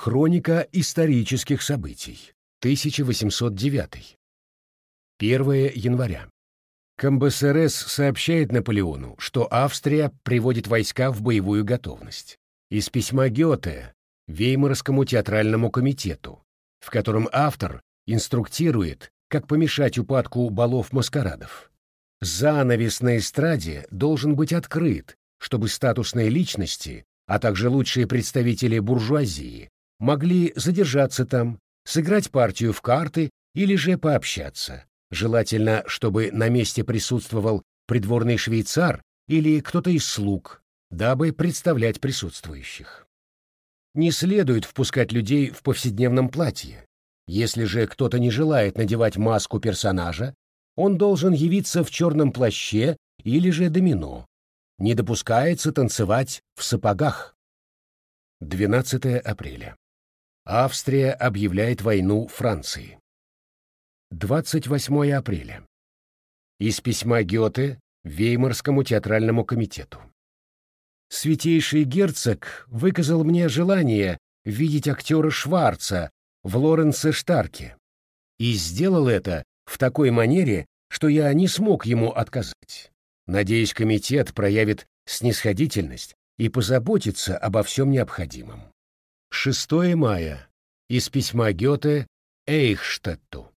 Хроника исторических событий. 1809. 1 января. КМБСРС сообщает Наполеону, что Австрия приводит войска в боевую готовность. Из письма Гёте Веймарскому театральному комитету, в котором автор инструктирует, как помешать упадку балов-маскарадов. Занавес на эстраде должен быть открыт, чтобы статусные личности, а также лучшие представители буржуазии, могли задержаться там, сыграть партию в карты или же пообщаться, Желательно, чтобы на месте присутствовал придворный швейцар или кто-то из слуг, дабы представлять присутствующих. Не следует впускать людей в повседневном платье. Если же кто-то не желает надевать маску персонажа, он должен явиться в черном плаще или же домино. Не допускается танцевать в сапогах. 12 апреля. Австрия объявляет войну Франции. 28 апреля. Из письма Гёте Веймарскому театральному комитету. Святейший герцог выказал мне желание видеть актера Шварца в Лоренце Штарке и сделал это в такой манере, что я не смог ему отказать. Надеюсь, комитет проявит снисходительность и позаботится обо всем необходимом. 6 мая. Из письма Гёте Эйхштетту.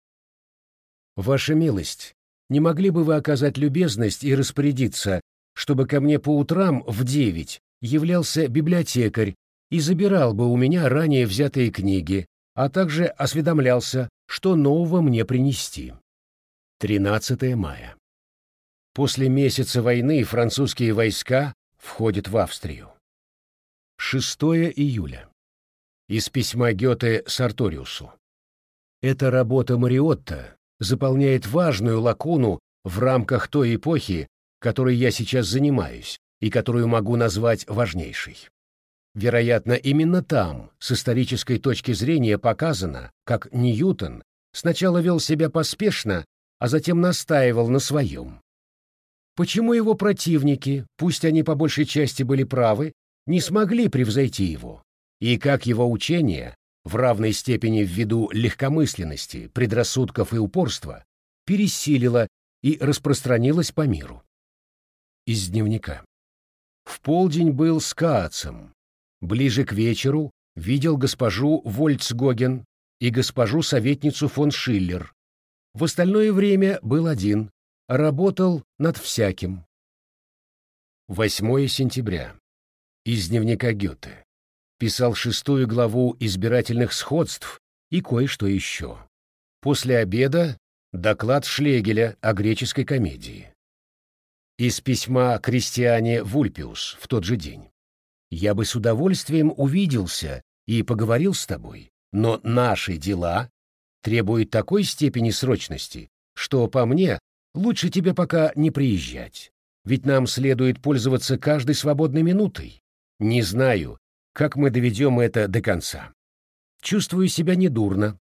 «Ваша милость, не могли бы вы оказать любезность и распорядиться, чтобы ко мне по утрам в девять являлся библиотекарь и забирал бы у меня ранее взятые книги, а также осведомлялся, что нового мне принести?» 13 мая. После месяца войны французские войска входят в Австрию. 6 июля. Из письма Гёте Сарториусу. Эта работа Мариотта заполняет важную лакуну в рамках той эпохи, которой я сейчас занимаюсь и которую могу назвать важнейшей. Вероятно, именно там, с исторической точки зрения, показано, как Ньютон сначала вел себя поспешно, а затем настаивал на своем. Почему его противники, пусть они по большей части были правы, не смогли превзойти его? И как его учение в равной степени ввиду легкомысленности, предрассудков и упорства, пересилила и распространилась по миру. Из дневника. В полдень был с Каацем. Ближе к вечеру видел госпожу Вольцгоген и госпожу советницу фон Шиллер. В остальное время был один, работал над всяким. 8 сентября. Из дневника Гёте писал шестую главу избирательных сходств и кое-что еще. После обеда доклад Шлегеля о греческой комедии. Из письма Кристиане Вульпиус в тот же день. «Я бы с удовольствием увиделся и поговорил с тобой, но наши дела требуют такой степени срочности, что, по мне, лучше тебе пока не приезжать, ведь нам следует пользоваться каждой свободной минутой. Не знаю, как мы доведем это до конца. Чувствую себя недурно,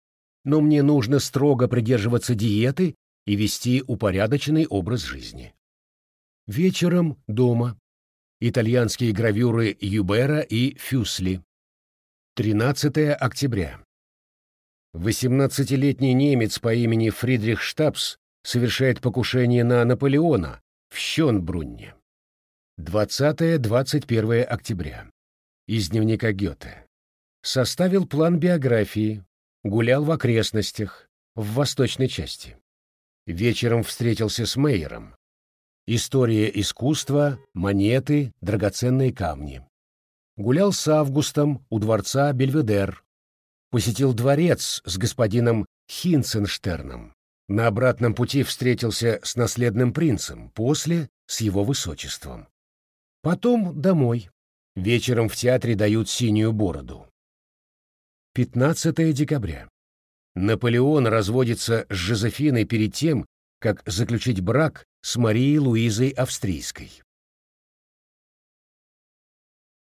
но мне нужно строго придерживаться диеты и вести упорядоченный образ жизни. Вечером дома. Итальянские гравюры Юбера и Фюсли. 13 октября. 18-летний немец по имени Фридрих Штабс совершает покушение на Наполеона в Щенбрунне. 20-21 октября из дневника Гёте. Составил план биографии, гулял в окрестностях, в восточной части. Вечером встретился с Мейером. История искусства, монеты, драгоценные камни. Гулял с Августом у дворца Бельведер. Посетил дворец с господином Хинценштерном. На обратном пути встретился с наследным принцем, после — с его высочеством. Потом домой. Вечером в театре дают синюю бороду. 15 декабря. Наполеон разводится с Жозефиной перед тем, как заключить брак с Марией Луизой Австрийской.